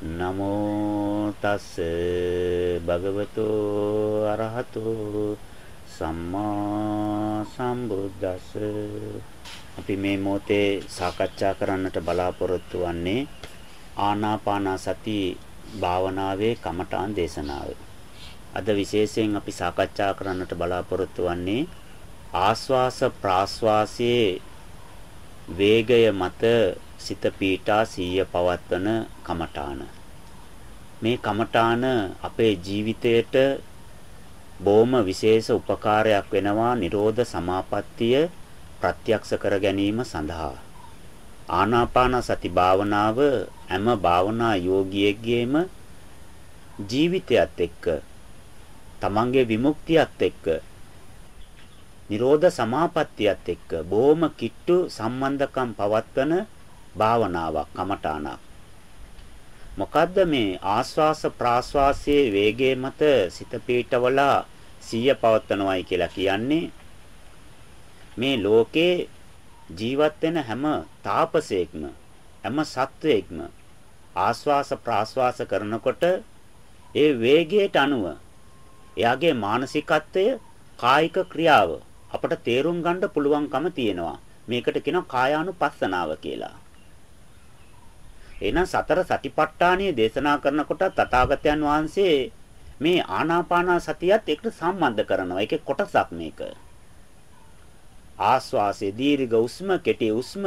නමෝ තස් භගවතු අරහතු සම්මා සම්බුද්දස්ස අපි මේ මොහොතේ සාකච්ඡා කරන්නට බලාපොරොත්තු වෙන්නේ ආනාපාන සති භාවනාවේ කමඨාන් දේශනාව. අද විශේෂයෙන් අපි සාකච්ඡා කරන්නට බලාපොරොත්තු වෙන්නේ ආස්වාස ප්‍රාස්වාසයේ වේගය මත සිත පීඨා සීය පවත්වන කමඨාන. මේ කමඨාන අපේ ජීවිතයට බොහොම විශේෂ උපකාරයක් වෙනවා නිරෝධ සමාපත්තිය ප්‍රත්‍යක්ෂ කර ගැනීම සඳහා. ආනාපාන සති භාවනාව හැම භාවනා යෝගියෙක්ගේම ජීවිතයත් එක්ක තමන්ගේ විමුක්තියත් එක්ක නිරෝධ සමාපත්තියත් එක්ක බොහොම කිට්ටු සම්බන්ධකම් පවත්වන භාවනාවක් කමඨානක්. මොකද්ද මේ ආස්වාස ප්‍රාස්වාසයේ වේගය මත සිත පීඨවලා සිය පවත්වනවයි කියලා කියන්නේ මේ ලෝකේ ජීවත් වෙන හැම තාපසයෙක්ම හැම සත්වයෙක්ම ආස්වාස ප්‍රාස්වාස කරනකොට ඒ වේගයට අනුව එයාගේ මානසිකත්වය කායික ක්‍රියාව අපට තේරුම් ගන්න පුළුවන්කම තියෙනවා. මේකට කියනවා කායානුපස්සනාව කියලා. එහෙනම් සතර සතිපට්ඨානයේ දේශනා කරනකොට තථාගතයන් වහන්සේ මේ ආනාපාන සතියත් එක්ක සම්බන්ධ කරනවා. ඒකේ කොටසක් මේක. ආස්වාසේ දීර්ඝ උස්ම කෙටි උස්ම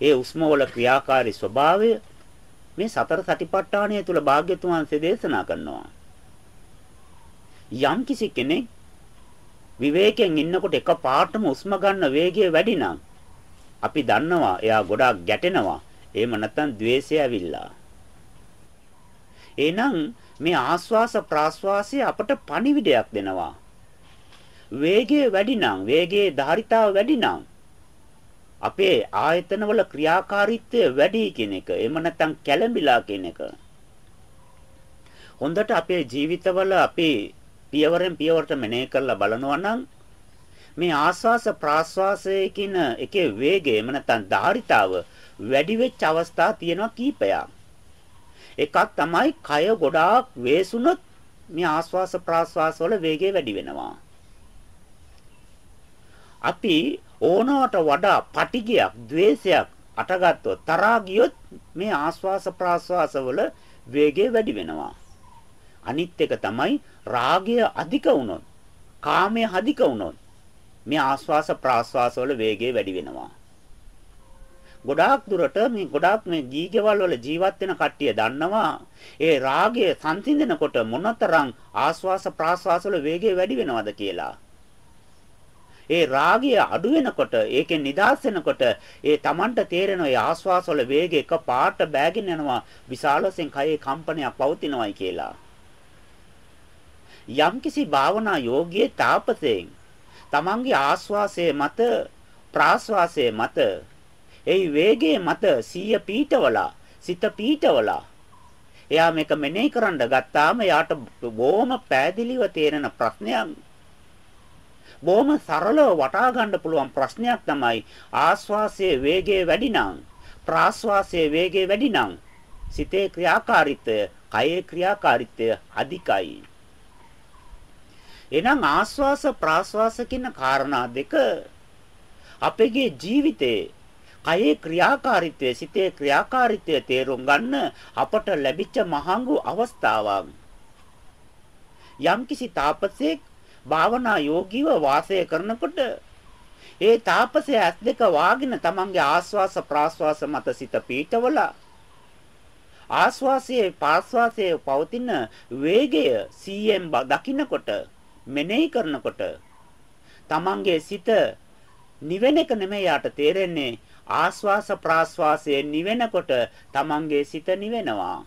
ඒ උස්ම වල ක්‍රියාකාරී ස්වභාවය මේ සතර සතිපට්ඨානය තුල භාග්‍යතුන් වහන්සේ දේශනා කරනවා. යම් කිසි කෙනෙක් විවේකයෙන් ඉන්නකොට එක පාටම උස්ම ගන්න වේගය වැඩි නම් අපි දන්නවා එයා ගොඩාක් ගැටෙනවා එහෙම නැත්නම් द्वේෂය ඇවිල්ලා. එහෙනම් මේ ආස්වාස ප්‍රාස්වාසය අපට පණිවිඩයක් දෙනවා. වේගය වැඩි නම් වේගයේ ධාරිතාව වැඩි නම් අපේ ආයතනවල ක්‍රියාකාරීත්වය වැඩි කියන එක. එහෙම නැත්නම් කැළඹිලා කියන එක. හොඳට අපේ ජීවිතවල අපි පියවරෙන් පියවරට මෙනෙහි කරලා බලනවා නම් මේ ආස්වාස ප්‍රාස්වාසයේ කියන එකේ වේගය එහෙම නැත්නම් ධාරිතාව වැඩි වෙච්ච අවස්ථා තියෙනවා කීපයක්. එකක් තමයි කය ගොඩාක් වේසුනොත් මේ ආස්වාස ප්‍රාස්වාස වල වේගය වැඩි වෙනවා. අපි ඕනවට වඩා පටිගයක්, द्वේෂයක් අටගත්තොත් තරහා ගියොත් මේ ආස්වාස ප්‍රාස්වාස වල වේගය වැඩි වෙනවා. අනිත් එක තමයි රාගය අධික වුණොත්, කාමය අධික වුණොත් මේ ආස්වාස ප්‍රාස්වාස වල වේගය වැඩි වෙනවා. ගොඩාක් දුරට මේ ගොඩාක් මේ ගීගෙවල් වල ජීවත් වෙන කට්ටිය දන්නවා ඒ රාගය සංසිඳනකොට මොනතරම් ආස්වාස ප්‍රාස්වාස වල වේගය වැඩි වෙනවද කියලා. ඒ රාගය අඩු වෙනකොට ඒකෙන් නිදහස් වෙනකොට ඒ Tamanට තේරෙන ඒ ආස්වාස වල වේගය එක පාට බෑගෙන යනවා විශාල වශයෙන් කයේ කම්පනයක් පවතිනවායි කියලා. යම්කිසි භාවනා යෝගියේ තාපසයෙන් Tamanගේ ආස්වාසයේ මත ප්‍රාස්වාසයේ මත එයි වේගයේ මත සිය පීඨවලා සිත පීඨවලා. එයා මේක මෙනෙහි කරන්න ගත්තාම යාට බොහොම පෑදිලිව තේරෙන ප්‍රශ්නයක්. බොහොම සරලව වටහා ගන්න පුළුවන් ප්‍රශ්නයක් තමයි ආස්වාසයේ වේගය වැඩි නම් ප්‍රාස්වාසයේ වේගය වැඩි නම් සිතේ ක්‍රියාකාරීත්වය කයේ ක්‍රියාකාරීත්වය අධිකයි. එහෙනම් ආස්වාස ප්‍රාස්වාස කියන කාරණා දෙක අපගේ ජීවිතේ කයේ ක්‍රියාකාරීත්වය සිතේ ක්‍රියාකාරීත්වය තේරුම් ගන්න අපට ලැබිච්ච මහඟු අවස්ථාවක්. යම්කිසි තාපසයෙක් භාවනා යෝගීව වාසය කරනකොට ඒ තාපසය ඇස් දෙක වාගෙන තමන්ගේ ආස්වාස ප්‍රාස්වාස මත සිත පීඨවල ආස්වාසයේ පාස්වාසයේ පවතින වේගය 100න් දකින්නකොට මෙනෙහි කරනකොට තමන්ගේ සිත නිවෙන එක නෙමෙයි යාට තේරෙන්නේ ආස්වාස ප්‍රාස්වාසයේ නිවෙනකොට තමන්ගේ සිත නිවෙනවා.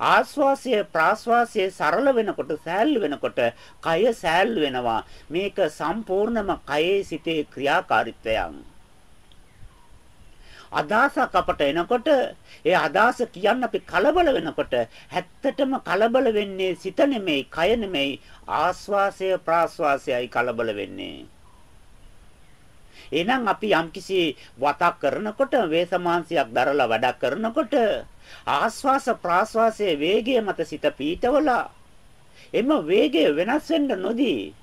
ආස්වාසය ප්‍රාස්වාසයේ සරල වෙනකොට සෑහළු වෙනකොට කය සෑහළු වෙනවා. මේක සම්පූර්ණම කයේ සිටේ ක්‍රියාකාරීත්වයක්. අදාසක් අපට එනකොට ඒ අදාස කියන්න අපි කලබල වෙනකොට ඇත්තටම කලබල වෙන්නේ සිත නෙමෙයි කය නෙමෙයි ආස්වාසය ප්‍රාස්වාසයයි කලබල වෙන්නේ එහෙනම් අපි යම්කිසි වතක් කරනකොට වේසමාංශයක් දරලා වැඩක් කරනකොට ආස්වාස ප්‍රාස්වාසයේ වේගය මත සිත පීඨවලා එම වේගය වෙනස් වෙන්න නොදී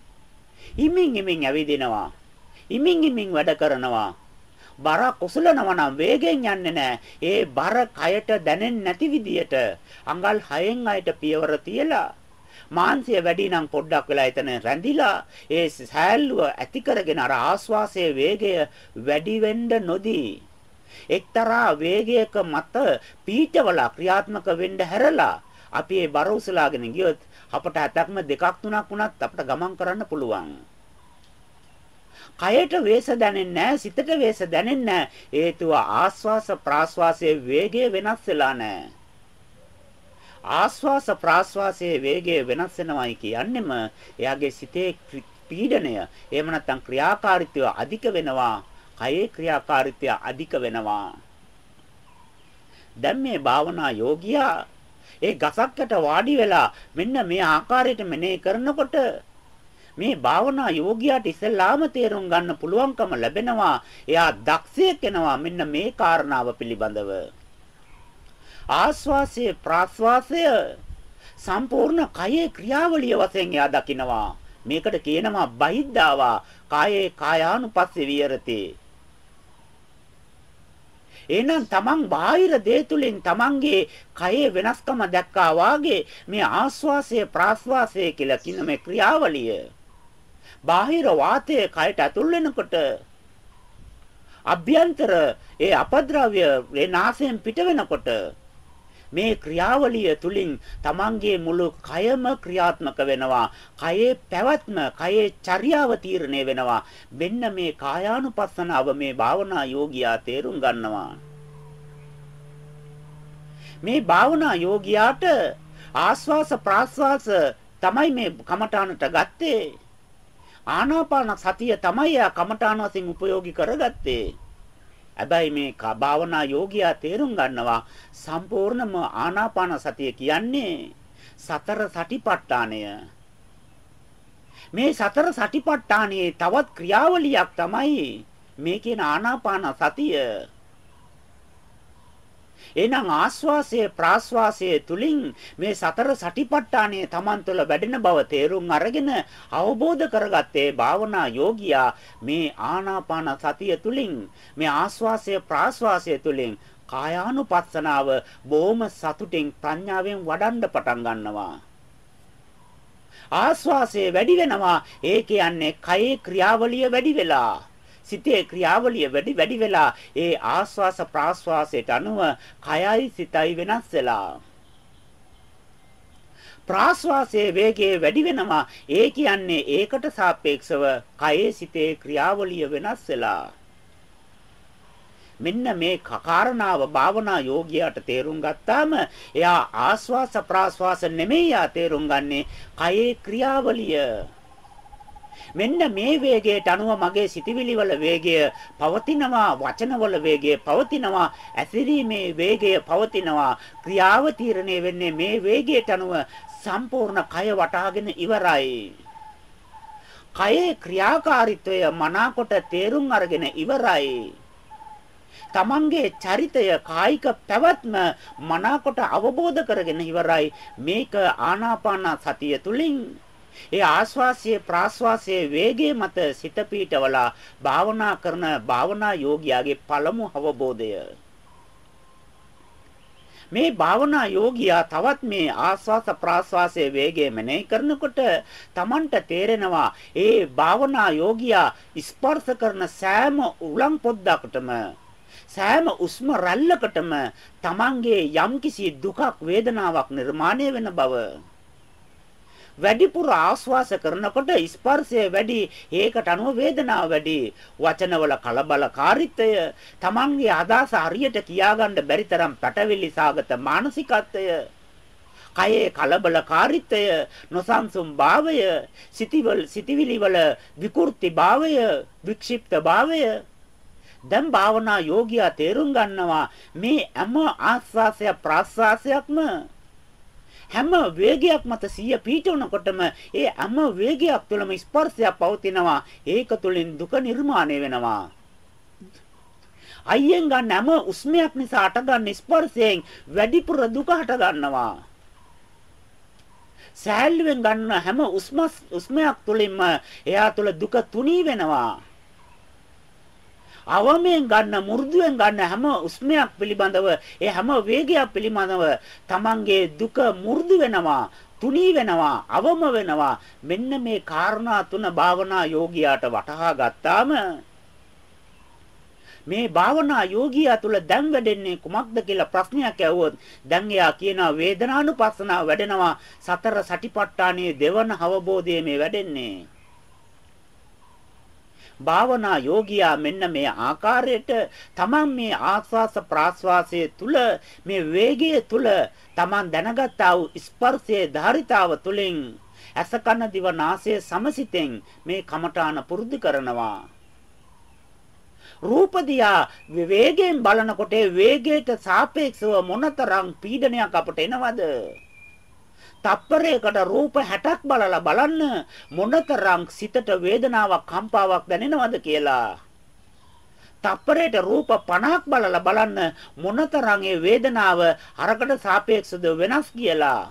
ඉමින් ඉමින් ඇවිදිනවා. ඉමින් ඉමින් වැඩ කරනවා. බර කුසලනවා නම් වේගෙන් යන්නේ නැහැ. ඒ බර කයට දැනෙන්නේ නැති විදියට අඟල් 6න් අයට පියවර තියලා මාංශය වැඩි නම් පොඩ්ඩක් වෙලා එතන රැඳිලා ඒ සෑල්ලුව ඇති කරගෙන අර ආස්වාසයේ වේගය වැඩි වෙන්න නොදී එක්තරා වේගයක මත පීඨවල ක්‍රියාත්මක වෙන්න හැරලා අපි ඒ බර උසලාගෙන ගියොත් අපට හැතක්ම දෙකක් තුනක් වුණත් අපට ගමන් කරන්න පුළුවන්. කයට වේස දැනෙන්නේ නැහැ සිතට වේස දැනෙන්නේ නැහැ හේතුව ආස්වාස ප්‍රාස්වාසයේ වේගය වෙනස් වෙලා නැහැ ආස්වාස ප්‍රාස්වාසයේ වේගය වෙනස් වෙනවයි කියන්නෙම එයාගේ සිතේ පීඩනය එහෙම නැත්නම් ක්‍රියාකාරීත්වය අධික වෙනවා කයේ ක්‍රියාකාරීත්වය අධික වෙනවා දැන් මේ භාවනා යෝගියා ඒ ගසක්කට වාඩි වෙලා මෙන්න මේ ආකාරයට මෙනෙහි කරනකොට මේ භාවනා යෝගියාට ඉස්සෙල්ලාම තේරුම් ගන්න පුළුවන්කම ලැබෙනවා. එයා දක්ෂයෙක් වෙනවා මෙන්න මේ කාරණාව පිළිබඳව. ආස්වාසය ප්‍රාස්වාසය සම්පූර්ණ කයේ ක්‍රියාවලිය වශයෙන් එයා දකිනවා. මේකට කියනවා බහිද්ධාවා කායේ කායානුපස්සේ විහෙරති. එහෙනම් තමන් බාහිර දේ තුලින් තමන්ගේ කයේ වෙනස්කම දැක්කා වාගේ මේ ආස්වාසය ප්‍රාස්වාසය කියලා කියන මේ ක්‍රියාවලිය බාහිර වාතය කයට ඇතුල් වෙනකොට අභ්‍යන්තර ඒ අපද්‍රව්‍ය ඒ නාසයෙන් පිට වෙනකොට මේ ක්‍රියාවලිය තුලින් තමන්ගේ මුළු කයම ක්‍රියාත්මක වෙනවා. කයේ පැවැත්ම, කයේ චර්යාව තීරණය වෙනවා. මෙන්න මේ කායානුපස්සනාව මේ භාවනා යෝගියා තේරුම් ගන්නවා. මේ භාවනා යෝගියාට ආස්වාස ප්‍රාස්වාස තමයි මේ කමඨානට ගත්තේ. ආනාපාන සතිය තමයි යා කමඨාන වශයෙන් උපයෝගී කරගත්තේ. හැබැයි මේ භාවනා යෝගියා තේරුම් ගන්නවා සම්පූර්ණම ආනාපාන සතිය කියන්නේ සතර සටිපට්ඨානය. මේ සතර සටිපට්ඨානයේ තවත් ක්‍රියාවලියක් තමයි මේ කියන ආනාපාන සතිය. එහෙනම් ආස්වාසය ප්‍රාස්වාසය තුලින් මේ සතර සටිපට්ඨානය Taman තුළ වැඩෙන බව තේරුම් අරගෙන අවබෝධ කරගත්තේ භාවනා යෝගියා මේ ආනාපාන සතිය තුලින් මේ ආස්වාසය ප්‍රාස්වාසය තුලින් කායානුපස්සනාව බොහොම සතුටින් ප්‍රඥාවෙන් වඩන්න පටන් ගන්නවා. ආස්වාසය වැඩි වෙනවා. ඒ කියන්නේ කයේ ක්‍රියාවලිය වැඩි වෙලා. සිතේ ක්‍රියාවලිය වැඩි වැඩි වෙලා ඒ ආස්වාස ප්‍රාස්වාසයට අනුව කයයි සිතයි වෙනස් වෙලා. ප්‍රාස්වාසයේ වේගය වැඩි වෙනවා. ඒ කියන්නේ ඒකට සාපේක්ෂව කයේ සිතේ ක්‍රියාවලිය වෙනස් වෙලා. මෙන්න මේ කාරණාව භාවනා යෝගියාට තේරුම් ගත්තාම එයා ආස්වාස ප්‍රාස්වාස නෙමෙයි යා තේරුම් ගන්නේ කයේ ක්‍රියාවලිය. මෙන්න මේ වේගයට අනුව මගේ සිතවිලි වල වේගය පවතිනවා වචනවල වේගය පවතිනවා ඇසිරීමේ වේගය පවතිනවා ක්‍රියාව තීරණය වෙන්නේ මේ වේගයට අනුව සම්පූර්ණ කය වටහාගෙන ඉවරයි. කයේ ක්‍රියාකාරීත්වය මනාකොට තේරුම් අරගෙන ඉවරයි. තමන්ගේ චරිතය කායික පැවැත්ම මනාකොට අවබෝධ කරගෙන ඉවරයි. මේක ආනාපාන සතිය තුලින් ඒ ආස්වාසියේ ප්‍රාස්වාසයේ වේගයේ මත සිත පීඨවලා භාවනා කරන භාවනා යෝගියාගේ පළමු අවබෝධය. මේ භාවනා යෝගියා තවත් මේ ආස්වාස ප්‍රාස්වාසයේ වේගය මෙනෙහි කරනකොට Tamanට තේරෙනවා ඒ භාවනා යෝගියා ස්පර්ශ කරන සෑම උලන් පොද්දකටම සෑම උස්ම රැල්ලකටම Tamanගේ යම්කිසි දුකක් වේදනාවක් නිර්මාණය වෙන බව වැඩිපුර ආස්වාස කරනකොට ස්පර්ශය වැඩි ඒකට අනුව වේදනාව වැඩි. වචනවල කලබලකාරීත්වය තමන්ගේ අදහස හරියට කියාගන්න බැරි තරම් පැටවිලි සාගත මානසිකත්වය කයේ කලබලකාරීත්වය නොසන්සුන් භාවය සිටිවල සිටිවිලි වල විකෘති භාවය වික්ෂිප්ත භාවය. දැන් භාවනා යෝගියා තේරුම් ගන්නවා මේ හැම ආස්වාසය ප්‍රාස්වාසයක්ම හැම වේගයක් මත සිය පීඨවනකොටම ඒ හැම වේගයක් තුළම ස්පර්ශයක් පවතිනවා ඒක තුළින් දුක නිර්මාණය වෙනවා අයියෙන් ගන්න හැම උස්මයක් නිසා අටගන්න ස්පර්ශයෙන් වැඩිපුර දුක හට ගන්නවා. සෑල්ලුවෙන් ගන්න හැම උස්මස් උස්මයක් තුලින්ම එයා තුල දුක තුනී වෙනවා. අවමෙන් ගන්න මු르දුවෙන් ගන්න හැම උස්මයක් පිළිබඳව ඒ හැම වේගයක් පිළිබඳව තමන්ගේ දුක මු르දු වෙනවා තුනී වෙනවා අවම වෙනවා. මෙන්න මේ කාරණා තුන භාවනා යෝගියාට වටහා ගත්තාම මේ භාවනා යෝගියා තුල දැන් වැඩෙන්නේ කුමක්ද කියලා ප්‍රශ්නයක් ඇහුවොත් දැන් එයා කියනවා වේදනානුපස්සනාව වැඩෙනවා සතර සටිපට්ඨානයේ දෙවන අවබෝධය මේ වැඩෙන්නේ. භාවනා යෝගියා මෙන්න මේ ආකාරයට තමන් මේ ආස්වාස ප්‍රාස්වාසයේ තුල මේ වේගය තුල තමන් දැනගත්තා වූ ස්පර්ශයේ ධාරිතාව තුලින් අසකන දිව නාසය සමසිතෙන් මේ කමඨාන පුරුදු කරනවා. රූප දියා වේගයෙන් බලනකොට වේගයට සාපේක්ෂව මොනතරම් පීඩනයක් අපට එනවද? තප්පරයකට රූප 60ක් බලලා බලන්න මොනතරම් සිතට වේදනාවක් කම්පාවක් දැනෙනවද කියලා. තප්පරයට රූප 50ක් බලලා බලන්න මොනතරම් ඒ වේදනාව අරකට සාපේක්ෂව වෙනස් කියලා.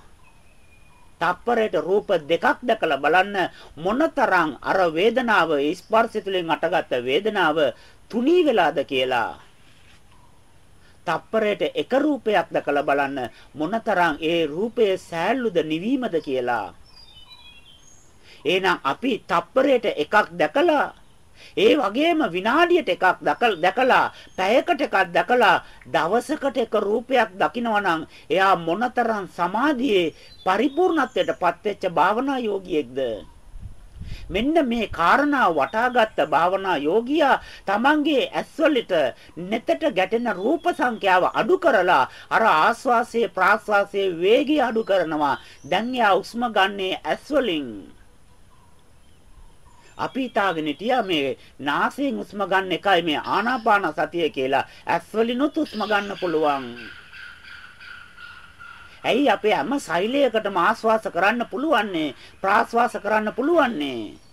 තප්පරයට රූප දෙකක් දැකලා බලන්න මොනතරම් අර වේදනාව ස්පර්ශ තුළින් අටගත් වේදනාව තුනී වෙලාද කියලා. තප්පරයට එක රූපයක් දැකලා බලන්න මොනතරම් ඒ රූපය සෑල්ලුද නිවීමද කියලා. එහෙනම් අපි තප්පරයට එකක් දැකලා ඒ වගේම විනාඩියට එකක් දැකලා පැයකට එකක් දැකලා දවසකට එක රූපයක් දකිනවා එයා මොනතරම් සමාධියේ පරිපූර්ණත්වයටපත් වෙච්ච භාවනා යෝගියෙක්ද මෙන්න මේ කාරණා වටාගත් භාවනා යෝගියා තමන්ගේ ඇස්වලට netට ගැටෙන රූප සංඛ්‍යාව අඩු කරලා අර ආස්වාසයේ ප්‍රාස්වාසයේ වේගය අඩු කරනවා. දැන් යා උස්ම ගන්නේ ඇස්වලින්. අපි හිතාගෙන හිටියා මේ නාසයෙන් උස්ම ගන්න එකයි මේ ආනාපාන සතිය කියලා. ඇස්වලිනුත් උස්ම ගන්න පුළුවන්. ඇයි අපේ හැම සෛලයකටම ආස්වාස කරන්න පුළුවන්නේ? ප්‍රාස්වාස කරන්න පුළුවන්නේ?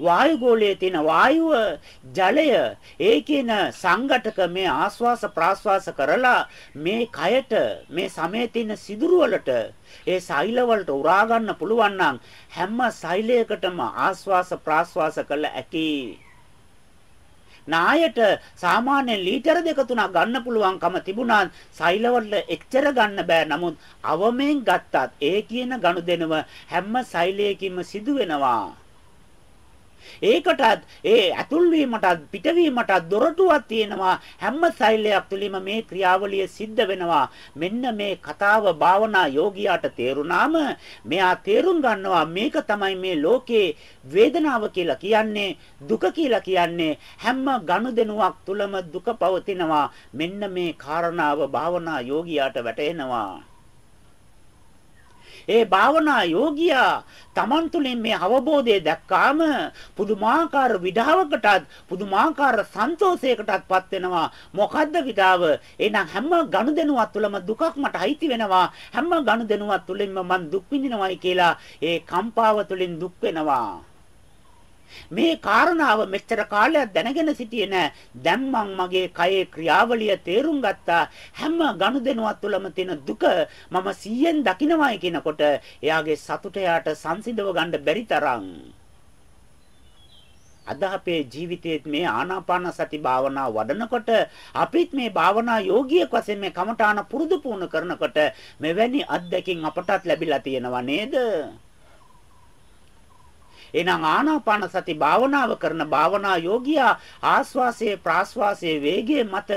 වායු ගෝලයේ තියෙන වායුව ජලය ඒ කියන සංඝටක මේ ආස්වාස ප්‍රාස්වාස කරලා මේ කයට මේ සමේ තියෙන සිදුරු වලට ඒ සෛල වලට උරා ගන්න පුළුවන් නම් හැම සෛලයකටම ආස්වාස ප්‍රාස්වාස කළ ඇති. නායට සාමාන්‍යයෙන් ලීටර දෙක තුනක් ගන්න පුළුවන්කම තිබුණා සෛලවල එච්චර ගන්න බෑ. නමුත් අවමෙන් ගත්තත් ඒ කියන ගනුදෙනුව හැම සෛලයකින්ම සිදු වෙනවා ඒකටත් ඒ ඇතුල් වීමටත් පිටවීමටත් දොරටුවක් තියෙනවා. හැම සෛලයක් තුළින්ම මේ ක්‍රියාවලිය සිද්ධ වෙනවා. මෙන්න මේ කතාව භාවනා යෝගියාට තේරුණාම මෙයා තේරුම් ගන්නවා මේක තමයි මේ ලෝකේ වේදනාව කියලා කියන්නේ දුක කියලා කියන්නේ. හැම ගනුදෙනුවක් තුළම දුක පවතිනවා. මෙන්න මේ කාරණාව භාවනා යෝගියාට වැටහෙනවා. ඒ භාවනා යෝගියා Taman තුලින් මේ අවබෝධය දැක්කාම පුදුමාකාර විඩාවකටත් පුදුමාකාර සන්තෝෂයකටත්පත් වෙනවා. මොකද්ද විඩාව? එහෙනම් හැම ගනුදෙනුවක් තුළම දුකක් මට අයිති වෙනවා. හැම ගනුදෙනුවක් තුළින්ම මම දුක් විඳිනවයි කියලා ඒ කම්පාව තුළින් දුක් වෙනවා. මේ කාරණාව මෙච්චර කාලයක් දැනගෙන සිටියේ නෑ. දැන් මං මගේ කයේ ක්‍රියාවලිය තේරුම් ගත්තා. හැම ගනුදෙනුවක් තුළම තියෙන දුක මම 100ෙන් දකිනවායි කියනකොට එයාගේ සතුට යාට සංසිඳව ගන්න බැරි තරම් අද අපේ ජීවිතයේ මේ ආනාපාන සති භාවනාව වඩනකොට අපිත් මේ භාවනා යෝගියෙක් වශයෙන් මේ කමඨාන පුරුදු පුහුණු කරනකොට මෙවැනි අත්දැකීම් අපටත් ලැබිලා තියෙනවා නේද? එහෙනම් ආනාපාන සති භාවනාව කරන භාවනා යෝගියා ආස්වාසයේ ප්‍රාස්වාසයේ වේගයේ මත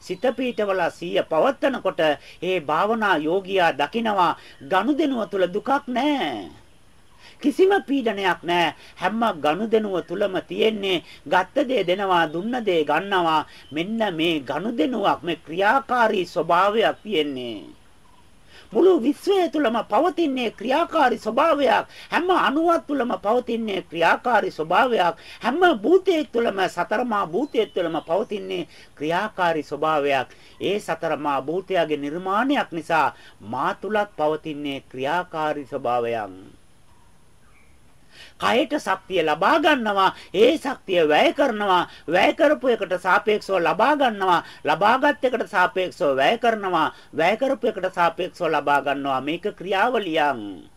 සිත පීඨවල සිය පවත්නකොට ඒ භාවනා යෝගියා දකිනවා ගනුදෙනුව තුල දුකක් නැහැ. කිසිම පීඩනයක් නැහැ. හැම ගනුදෙනුව තුලම තියෙන්නේ ගත්ත දේ දෙනවා, දුන්න දේ ගන්නවා. මෙන්න මේ ගනුදෙනුවක් මේ ක්‍රියාකාරී ස්වභාවයක් තියෙන්නේ. මුළු විශ්වය තුළම පවතින්නේ ක්‍රියාකාරී ස්වභාවයක් හැම අණුවක් තුළම පවතින්නේ ක්‍රියාකාරී ස්වභාවයක් හැම භූතයක් තුළම සතරමා භූතයක් තුළම පවතින්නේ ක්‍රියාකාරී ස්වභාවයක්. ඒ සතරමා භූතයාගේ නිර්මාණයක් නිසා මා තුලත් පවතින්නේ ක්‍රියාකාරී ස්වභාවයක් කයට ශක්තිය ලබා ගන්නවා. ඒ ශක්තිය වැය කරනවා. වැය කරපු එකට සාපේක්ෂව ලබා ගන්නවා. ලබාගත් එකට සාපේක්ෂව වැය කරනවා. වැය කරපු එකට සාපේක්ෂව ලබා ගන්නවා. මේක ක්‍රියාවලියක්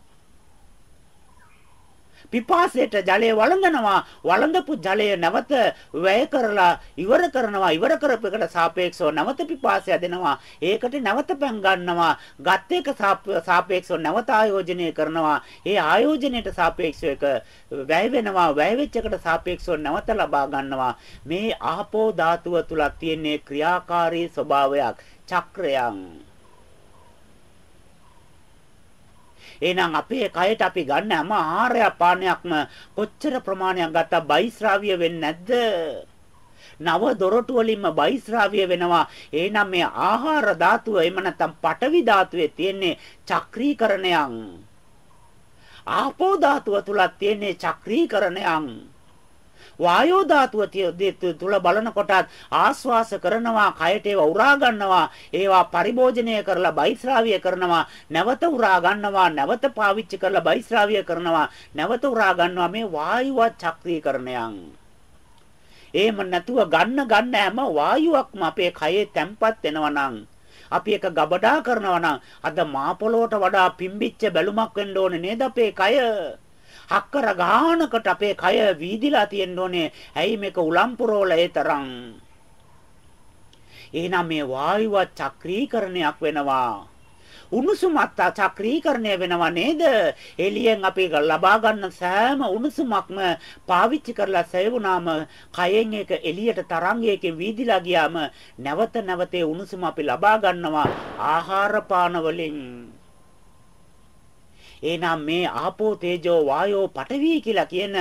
පිපාසයට ජලය වළඳනවා. වළඳපු ජලය නැවත වැය කරලා ඉවර කරනවා. ඉවර කරපෙකට සාපේක්ෂව නැවත පිපාසය දෙනවා. ඒකට නැවත පැන් ගන්නවා. ගත් එක සාපේක්ෂව නැවත ආයෝජනය කරනවා. ඒ ආයෝජනයට සාපේක්ෂව එක වැය වෙනවා. වැය වෙච්ච එකට සාපේක්ෂව නැවත ලබා ගන්නවා. මේ ආපෝ ධාතුව තුල තියෙන ක්‍රියාකාරී ස්වභාවයක්. චක්‍රයන්. එහෙනම් අපේ කයට අපි ගන්න හැම ආහාරය පානයක්ම කොච්චර ප්‍රමාණයක් ගත්තා බයිස්රාවිය වෙන්නේ නැද්ද? නව දොරටු වලින්ම බයිස්රාවිය වෙනවා. එහෙනම් මේ ආහාර ධාතුව එහෙම නැත්නම් පටවි ධාතුවේ තියෙන්නේ චක්‍රීකරණයන්. ආපෝ ධාතුව තුල තියෙන්නේ චක්‍රීකරණයන්. වායෝ ධාතුව තුල බලනකොට ආස්වාස කරනවා කයට ඒවා උරා ගන්නවා ඒවා පරිභෝජනය කරලා බයිස්රාවිය කරනවා නැවත උරා ගන්නවා නැවත පාවිච්චි කරලා බයිස්රාවිය කරනවා නැවත උරා ගන්නවා මේ වායුව චක්‍රීකරණයන්. එහෙම නැතුව ගන්න ගන්න හැම වායුවක්ම අපේ කයේ තැම්පත් වෙනවා නම් අපි එක ගබඩා කරනවා නම් අද මා පොළොවට වඩා පිම්බිච්ච බැලුමක් වෙන්න ඕනේ නේද අපේ කය? අක්කර ගානකට අපේ කය වීදිලා තියෙන්න ඕනේ. ඇයි මේක උලම්පුරෝල ඒ තරම්? එහෙනම් මේ වායුව චක්‍රීකරණයක් වෙනවා. උණුසුමත් චක්‍රීකරණය වෙනවා නේද? එළියෙන් අපි ලබා ගන්න සෑම උණුසුමක්ම පාවිච්චි කරලා සෙවුනාම කයෙන් එක එළියට තරංගයකින් වීදිලා ගියාම නැවත නැවතේ උණුසුම අපි ලබා ගන්නවා ආහාර පාන වලින්. එහෙනම් මේ ආපෝ තේජෝ වායෝ පඨවි කියලා කියන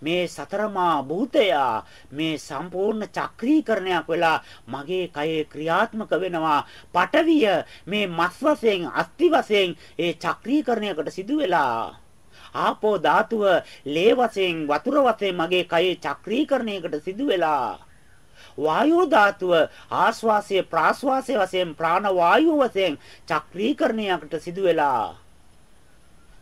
මේ සතරමා භූතය මේ සම්පූර්ණ චක්‍රීකරණයක් වෙලා මගේ කයේ ක්‍රියාත්මක වෙනවා. පඨවිය මේ මස් වශයෙන් අස්ති වශයෙන් ඒ චක්‍රීකරණයකට සිදු වෙලා. ආපෝ ධාතුව ලේ වශයෙන් වතුර වශයෙන් මගේ කයේ චක්‍රීකරණයකට සිදු වෙලා. වායෝ ධාතුව ආශ්වාසය ප්‍රාශ්වාසය වශයෙන් ප්‍රාණ වායුව වශයෙන් චක්‍රීකරණයකට සිදු වෙලා.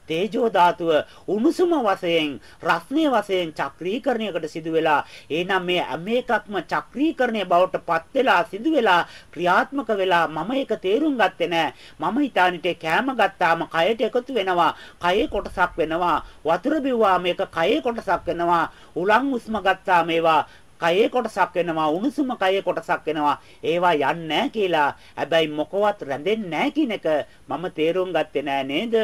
තේජෝ ධාතුව උණුසුම වශයෙන් රස්නේ වශයෙන් චක්‍රීකරණයකට සිදු වෙලා එහෙනම් මේ හැම එකක්ම චක්‍රීකරණය බවට පත් වෙලා සිදු වෙලා ක්‍රියාත්මක වෙලා මම ඒක තේරුම් ගත්තේ නෑ. මම හිතානිට කෑම ගත්තාම කයට එකතු වෙනවා කයේ කොටසක් වෙනවා. වතුර බිව්වා මේක කයේ කොටසක් වෙනවා. උලන් උස්ම ගත්තාම ඒවා කයේ කොටසක් වෙනවා. උණුසුම කයේ කොටසක් වෙනවා. ඒවා යන්නේ නැහැ කියලා. හැබැයි මොකවත් රැඳෙන්නේ නැහැ කියන එක මම තේරුම් ගත්තේ නෑ නේද?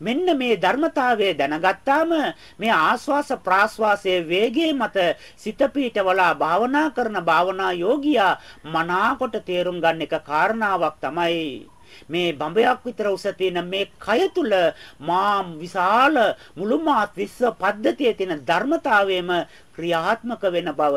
මෙන්න මේ ධර්මතාවය දැනගත්තාම මේ ආස්වාස ප්‍රාස්වාසයේ වේගයේ මත සිත පීඨවලා භාවනා කරන භාවනා යෝගියා මනාකොට තේරුම් ගන්න එක කාරණාවක් තමයි. මේ බඹයක් විතර උස තියෙන මේ කය තුල මා විශාල මුළුමහත් විශ්ව පද්ධතියේ තියෙන ධර්මතාවයම ක්‍රියාත්මක වෙන බව.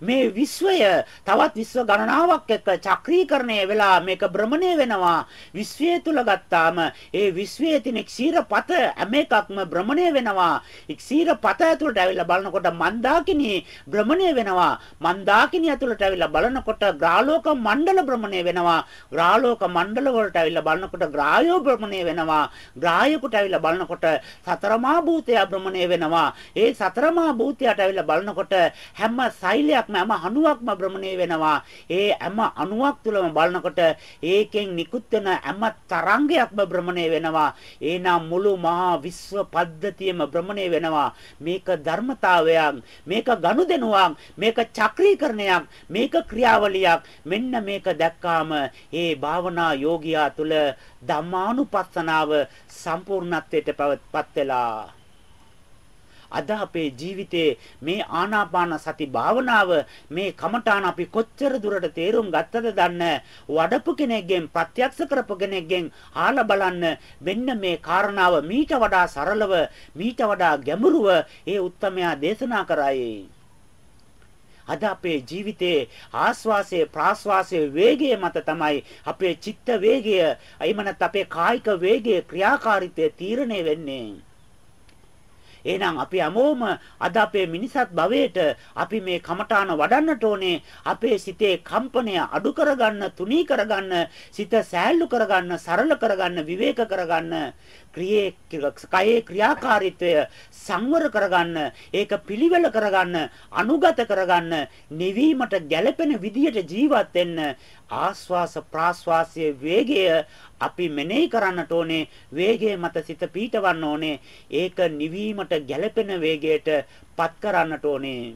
මේ විශ්වය තවත් විශ්ව ගණනාවක් එක්ක චක්‍රීකරණය වෙලා මේක භ්‍රමණය වෙනවා. විශ්වය තුල ගත්තාම ඒ විශ්වයේ තියෙන ක්ෂීරපත හැම එකක්ම භ්‍රමණය වෙනවා. ක්ෂීරපත ඇතුළට ඇවිල්ලා බලනකොට මන්දාකිනී භ්‍රමණය වෙනවා. මන්දාකිනී ඇතුළට ඇවිල්ලා බලනකොට ග්‍රාලෝක මණ්ඩල භ්‍රමණය වෙනවා. ග්‍රාලෝක මණ්ඩල වලට ඇවිල්ලා බලනකොට ග්‍රායෝ භ්‍රමණය වෙනවා. ග්‍රායකට ඇවිල්ලා බලනකොට සතරමා භූතය භ්‍රමණය වෙනවා. ඒ සතරමා භූතයට ඇවිල්ලා බලනකොට හැම සෛලයක් අණුවක්ම හැම අණුවක්ම භ්‍රමණය වෙනවා. ඒ හැම අණුවක් තුලම බලනකොට ඒකෙන් නිකුත් වෙන හැම තරංගයක්ම භ්‍රමණය වෙනවා. එනම් මුළු මහා විශ්ව පද්ධතියම භ්‍රමණය වෙනවා. මේක ධර්මතාවයක්, මේක ගනුදෙනුවක්, මේක චක්‍රීකරණයක්, මේක ක්‍රියාවලියක්. මෙන්න මේක දැක්කාම ඒ භාවනා යෝගියා තුල ධම්මානුපස්සනාව සම්පූර්ණත්වයට පත් වෙලා අද අපේ ජීවිතයේ මේ ආනාපාන සති භාවනාව මේ කමඨාන අපි කොච්චර දුරට තේරුම් ගත්තද දන්න වඩපු කෙනෙක්ගෙන් ප්‍රත්‍යක්ෂ කරපු කෙනෙක්ගෙන් ආලා බලන්න මෙන්න මේ කාරණාව මීට වඩා සරලව මීට වඩා ගැඹුරුව ඒ උත්තමයා දේශනා කරයි. අද අපේ ජීවිතයේ ආස්වාසයේ ප්‍රාස්වාසයේ වේගය මත තමයි අපේ චිත්ත වේගය එයිමනත් අපේ කායික වේගයේ ක්‍රියාකාරීත්වය තීරණය වෙන්නේ. එහෙනම් අපි හැමෝම අද අපේ මිනිසත් භවයට අපි මේ කමඨාන වඩන්නට ඕනේ. අපේ සිතේ කම්පනය අඩු කරගන්න, තුනී කරගන්න, සිත සෑල්ලු කරගන්න, සරල කරගන්න, විවේක කරගන්න, ක්‍රියේ කයේ ක්‍රියාකාරීත්වය සංවර කරගන්න, ඒක පිළිවෙල කරගන්න, අනුගත කරගන්න, නිවීමට ගැළපෙන විදියට ජීවත් වෙන්න ආස්වාස ප්‍රාස්වාසයේ වේගය අපි මෙනෙහි කරන්නට ඕනේ වේගය මත සිත පීඨවන්න ඕනේ. ඒක නිවීමට ගැළපෙන වේගයට පත් කරන්නට ඕනේ.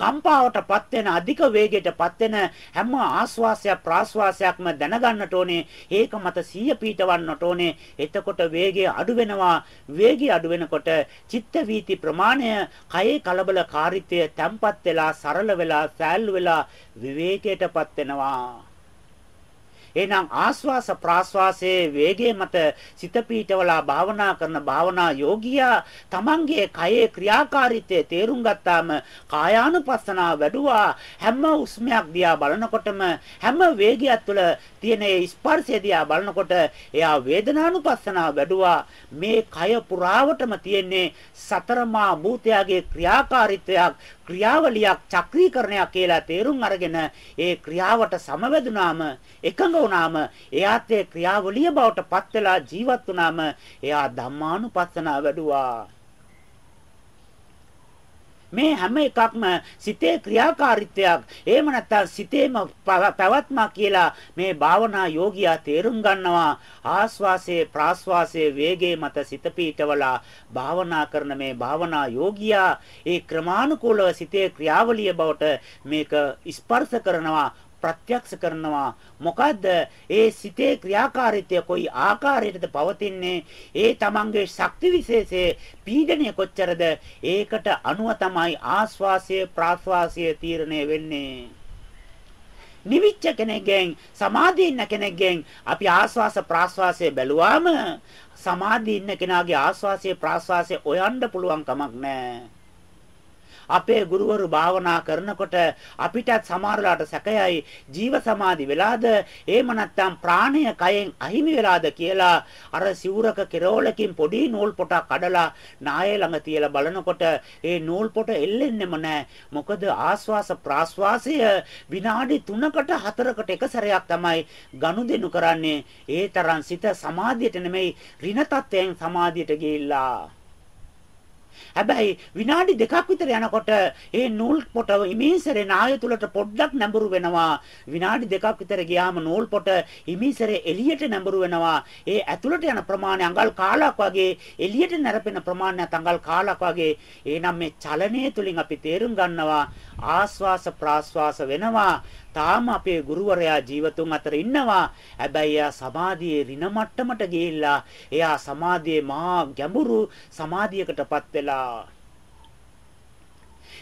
කම්පාවටපත් වෙන අධික වේගයටපත් වෙන හැම ආස්වාසයක් ප්‍රාස්වාසයක්ම දැනගන්නට ඕනේ. ඒක මත සිය පීඨවන්නට ඕනේ. එතකොට වේගය අඩු වෙනවා. වේගය අඩු වෙනකොට චිත්ත වීති ප්‍රමාණය කයේ කලබලකාරීත්වය තැම්පත් වෙලා සරල වෙලා සෑල්ලු වෙලා විවේකයටපත් වෙනවා. එහෙනම් ආස්වාස ප්‍රාස්වාසයේ වේගය මත සිත පීඨවලා භාවනා කරන භාවනා යෝගියා තමන්ගේ කයේ ක්‍රියාකාරීත්වය තේරුම් ගත්තාම කායානුපස්සනාව වැඩුවා. හැම උස්මයක් දිහා බලනකොටම හැම වේගයක් තුළ තියෙන ඒ ස්පර්ශය දිහා බලනකොට එයා වේදනානුපස්සනාව වැඩුවා. මේ කය පුරාවටම තියෙන්නේ සතරමා භූතයාගේ ක්‍රියාකාරීත්වයක් ක්‍රියාවලියක් චක්‍රීකරණයක් කියලා තේරුම් අරගෙන ඒ ක්‍රියාවට සමවැදුනාම එකඟ වුණාම එයාත් ඒ ක්‍රියාවලිය බවට පත් වෙලා ජීවත් වුණාම එයා ධම්මානුපස්සනාව වැඩුවා. මේ හැම එකක්ම සිතේ ක්‍රියාකාරීත්වයක්. එහෙම නැත්නම් සිතේම පැවැත්මක් කියලා මේ භාවනා යෝගියා තේරුම් ගන්නවා. ආස්වාසේ ප්‍රාස්වාසේ වේගයේ මත සිත පීඨවලා භාවනා කරන මේ භාවනා යෝගියා ඒ ක්‍රමානුකූලව සිතේ ක්‍රියාවලිය බවට මේක ස්පර්ශ කරනවා. ප්‍රත්‍යක්ෂ කරනවා. මොකද්ද? ඒ සිතේ ක්‍රියාකාරීත්වය කොයි ආකාරයකටද පවතින්නේ? ඒ තමන්ගේ ශක්ති විශේෂයේ පීඩනය කොච්චරද? ඒකට අනුව තමයි ආස්වාසය ප්‍රාස්වාසය තීරණය වෙන්නේ. නිවිච්ච කෙනෙක්ගෙන් සමාධිය ඉන්න කෙනෙක්ගෙන් අපි ආස්වාස ප්‍රාස්වාසය බැලුවාම සමාධිය ඉන්න කෙනාගේ ආස්වාසය ප්‍රාස්වාසය හොයන්න පුළුවන් කමක් නැහැ. අපේ ගුරුවරු භාවනා කරනකොට අපිටත් සමහරලාට සැකයයි. ජීව සමාධි වෙලාද? එහෙම නැත්නම් ප්‍රාණය කයෙන් අහිමි වෙලාද කියලා අර සිවුරක කෙරෝලකින් පොඩි නූල් පොටක් කඩලා නාය ළඟ තියලා බලනකොට ඒ නූල් පොට එල්ලෙන්නෙම නැහැ මොකද ආස්වාස ප්‍රාස්වාසය විනාඩි 3කට 4කට එක සැරයක් තමයි ගනුදෙනු කරන්නේ. ඒ තරම් සිත සමාධියට නෙමෙයි ඍණ තත්වයෙන් සමාධියට ගිහිල්ලා. හැබැයි විනාඩි දෙකක් විතර යනකොට ඒ නූල් පොට ඉමීසරේ නාය තුලට පොඩ්ඩක් නැඹුරු වෙනවා. විනාඩි දෙකක් විතර ගියාම නූල් පොට ඉමීසරේ එළියට නැඹුරු වෙනවා. ඒ ඇතුළට යන ප්‍රමාණය අඟල් කාලක් වගේ එළියට නැරපෙන ප්‍රමාණයත් අඟල් කාලක් වගේ. එහෙනම් මේ චලනය තුලින් අපි තේරුම් ගන්නවා ආස්වාස ප්‍රාස්වාස වෙනවා. තාම අපේ ගුරුවරයා ජීවතුන් අතර ඉන්නවා. හැබැයි එයා සමාධියේ රින මට්ටමට ගිහිල්ලා එයා සමාධියේ මහා ගැඹුරු සමාධියකටපත් වෙලා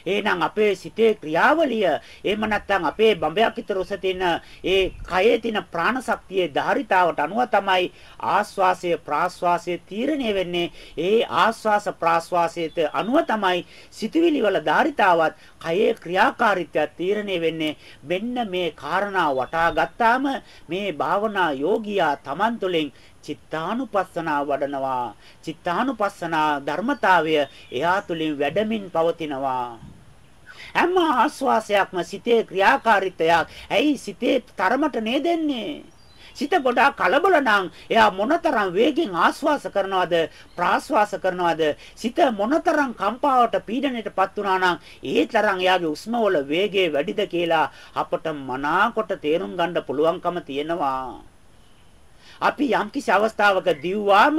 එහෙනම් අපේ සිතේ ක්‍රියාවලිය එහෙම නැත්නම් අපේ බඹයක් විතර උස තියෙන ඒ කයේ තියෙන ප්‍රාණ ශක්තියේ ධාරිතාවට අනුව තමයි ආස්වාසය ප්‍රාස්වාසය තීරණය වෙන්නේ ඒ ආස්වාස ප්‍රාස්වාසයට අනුව තමයි සිතවිලි වල ධාරිතාවත් කයේ ක්‍රියාකාරීත්වය තීරණය වෙන්නේ මෙන්න මේ කාරණා වටා ගත්තාම මේ භාවනා යෝගියා Taman තුලින් චිත්තානුපස්සනා වඩනවා චිත්තානුපස්සනා ධර්මතාවය එයා තුලින් වැඩමින් පවතිනවා හැම ආස්වාසයක්ම සිතේ ක්‍රියාකාරීත්වයක්. ඇයි සිතේ තරමට නේදෙන්නේ? සිත ගොඩාක් කලබල නම් එයා මොනතරම් වේගෙන් ආස්වාස කරනවද ප්‍රාස්වාස කරනවද සිත මොනතරම් කම්පාවට පීඩණයටපත් වුණා නම් ඒ තරම් එයාගේ උස්ම වල වේගය වැඩිද කියලා අපට මනාකොට තේරුම් ගන්න පුළුවන්කම තියෙනවා අපි යම්කිසි අවස්ථාවක දිව්වාම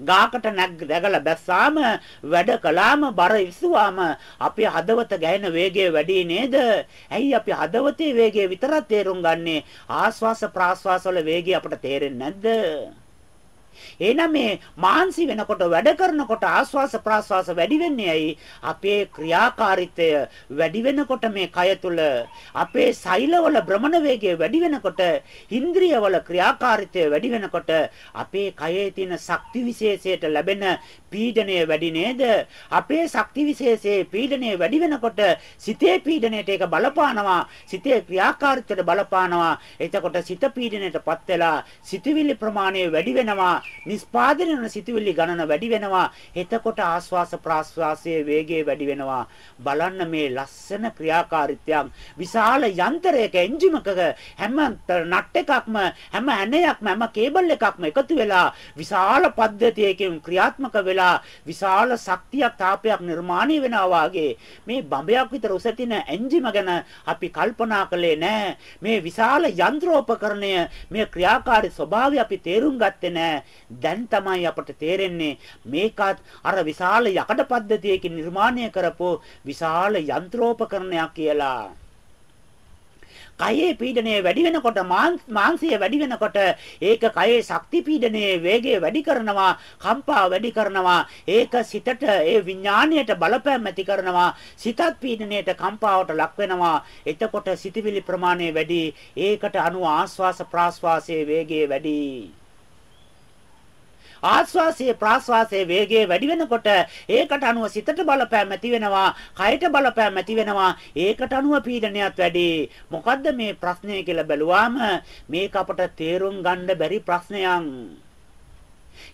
ගාකට නැගලා බැස්සාම වැඩ කළාම බර ඉස්සුවාම අපි හදවත ගැහෙන වේගය වැඩි නේද? ඇයි අපි හදවතේ වේගය විතරක් තේරුම් ගන්නේ? ආස්වාස ප්‍රාස්වාස වල වේගය අපට තේරෙන්නේ නැද්ද? එහෙනම් මේ මාන්සි වෙනකොට වැඩ කරනකොට ආස්වාස ප්‍රාස්වාස වැඩි වෙන්නේ ඇයි? අපේ ක්‍රියාකාරීත්වය වැඩි වෙනකොට මේ කය තුල අපේ සෛලවල භ්‍රමණ වේගය වැඩි වෙනකොට ඉන්ද්‍රියවල ක්‍රියාකාරීත්වය වැඩි වෙනකොට අපේ කයේ තියෙන ශක්ති විශේෂයට ලැබෙන පීඩනය වැඩි නේද? අපේ ශක්ති විශේෂයේ පීඩනය වැඩි වෙනකොට සිතේ පීඩනයට ඒක බලපානවා. සිතේ ක්‍රියාකාරීත්වයට බලපානවා. එතකොට සිත පීඩනයටපත් වෙලා සිතවිලි ප්‍රමාණය වැඩි වෙනවා. වෙනවා. නිස්පාදනය වෙන සිතුවිලි ගණන වැඩි වෙනවා. එතකොට ආස්වාස ප්‍රාස්වාසයේ වේගය වැඩි වෙනවා. බලන්න මේ ලස්සන ක්‍රියාකාරීත්වයක් විශාල යන්ත්‍රයක එන්ජිමක හැම නට් එකක්ම හැම ඇණයක්ම හැම කේබල් එකක්ම එකතු වෙලා විශාල පද්ධතියකින් ක්‍රියාත්මක වෙලා විශාල ශක්තියක් තාපයක් නිර්මාණය වෙනවා වගේ මේ බඹයක් විතර උස තියෙන එන්ජිම ගැන අපි කල්පනා කළේ නැහැ. මේ විශාල යන්ත්‍රෝපකරණය මේ ක්‍රියාකාරී ස්වභාවය අපි තේරුම් ගත්තේ නැහැ. දැන් තමයි අපට තේරෙන්නේ මේකත් අර විශාල යකඩ පද්ධතියකින් නිර්මාණය කරපු විශාල යන්ත්‍රෝපකරණයක් කියලා. කයේ පීඩනය වැඩි වෙනකොට මාංශය වැඩි වෙනකොට ඒක කයේ ශක්ති පීඩනයේ වේගය වැඩි කරනවා කම්පා වැඩි කරනවා. ඒක සිතට ඒ විඥාණයට බලපෑම් ඇති කරනවා. සිතත් පීඩනයට කම්පාවට ලක් වෙනවා. එතකොට සිතවිලි ප්‍රමාණය වැඩි. ඒකට අනුව ආස්වාස ප්‍රාස්වාසයේ වේගය වැඩි. ආස්වාසයේ ප්‍රාස්වාසයේ වේගය වැඩි වෙනකොට ඒකට අනුව සිතට බලපෑම් ඇති වෙනවා කයට බලපෑම් ඇති වෙනවා ඒකට අනුව පීඩනයත් වැඩි මොකද්ද මේ ප්‍රශ්නය කියලා බැලුවාම මේක අපට තේරුම් ගන්න බැරි ප්‍රශ්නයක්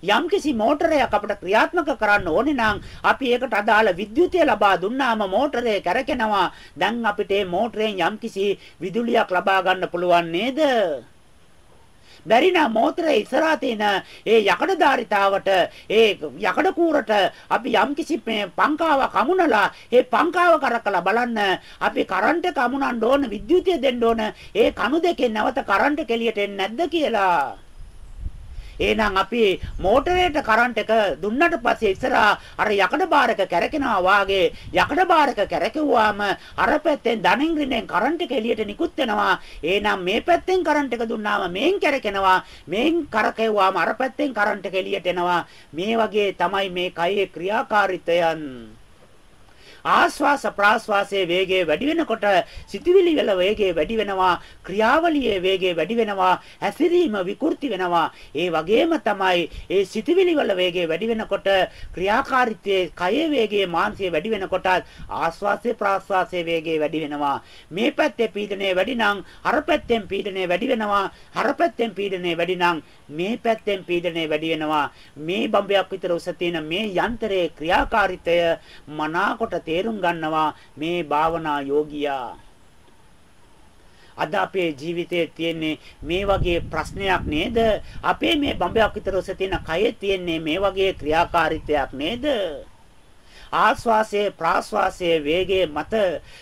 යම්කිසි මෝටරයක් අපිට ක්‍රියාත්මක කරන්න ඕනේ නම් අපි ඒකට අදාළ විද්‍යුතය ලබා දුන්නාම මෝටරය කැරකෙනවා. දැන් අපිට මේ මෝටරයෙන් යම්කිසි විදුලියක් ලබා ගන්න පුළුවන් නේද? බැරි නම් මෝතරේ ඉස්සරහා තියෙන ඒ යකඩ ධාරිතාවට ඒ යකඩ කූරට අපි යම්කිසි පංකාවක් අමුණලා ඒ පංකාව කරකලා බලන්න අපි කරන්ට් එක අමුණන්න ඕන විද්‍යුතිය දෙන්න ඕන ඒ කණු දෙකෙන් නැවත කරන්ට් එක එළියට එන්නේ නැද්ද කියලා. එහෙනම් අපි මෝටරේට කරන්ට් එක දුන්නට පස්සේ ඉස්සරහා අර යකඩ බාර් එක කැරකෙනවා වාගේ යකඩ බාර් එක කැරකෙව්වාම අර පැත්තෙන් ධනින් රිනෙන් කරන්ට් එක එළියට නිකුත් වෙනවා. එහෙනම් මේ පැත්තෙන් කරන්ට් එක දුන්නාම මේන් කැරකෙනවා. මේන් කරකෙව්වාම අර පැත්තෙන් කරන්ට් එක එළියට එනවා. මේ වගේ තමයි මේ කයේ ක්‍රියාකාරීත්වයන්. ආස්වාස ප්‍රාස්වාසයේ වේගය වැඩි වෙනකොට සිතවිලි වල වේගය වැඩි වෙනවා ක්‍රියාවලියේ වේගය වැඩි වෙනවා හැසිරීම විකෘති වෙනවා. ඒ වගේම තමයි ඒ සිතවිලි වල වේගය වැඩි වෙනකොට ක්‍රියාකාරීත්වයේ කයේ වේගයේ මාංශයේ වැඩි වෙනකොට ආස්වාසයේ ප්‍රාස්වාසයේ වේගය වැඩි වෙනවා. මේ පැත්තේ පීඩනය වැඩි නම් අර පැත්තෙන් පීඩනය වැඩි වෙනවා. අර පැත්තෙන් පීඩනය වැඩි නම් මේ පැත්තෙන් පීඩනය වැඩි වෙනවා. මේ බම්බයක් විතර උස තියෙන මේ යන්ත්‍රයේ ක්‍රියාකාරීත්වය මනාකොට තේරුම් ගන්නවා මේ භාවනා යෝගියා අද අපේ ජීවිතයේ තියෙන්නේ මේ වගේ ප්‍රශ්නයක් නේද? අපේ මේ බඹයක් විතර ඔස තියෙන කයේ තියෙන්නේ මේ වගේ ක්‍රියාකාරීත්වයක් නේද? ආස්වාසයේ ප්‍රාස්වාසයේ වේගයේ මත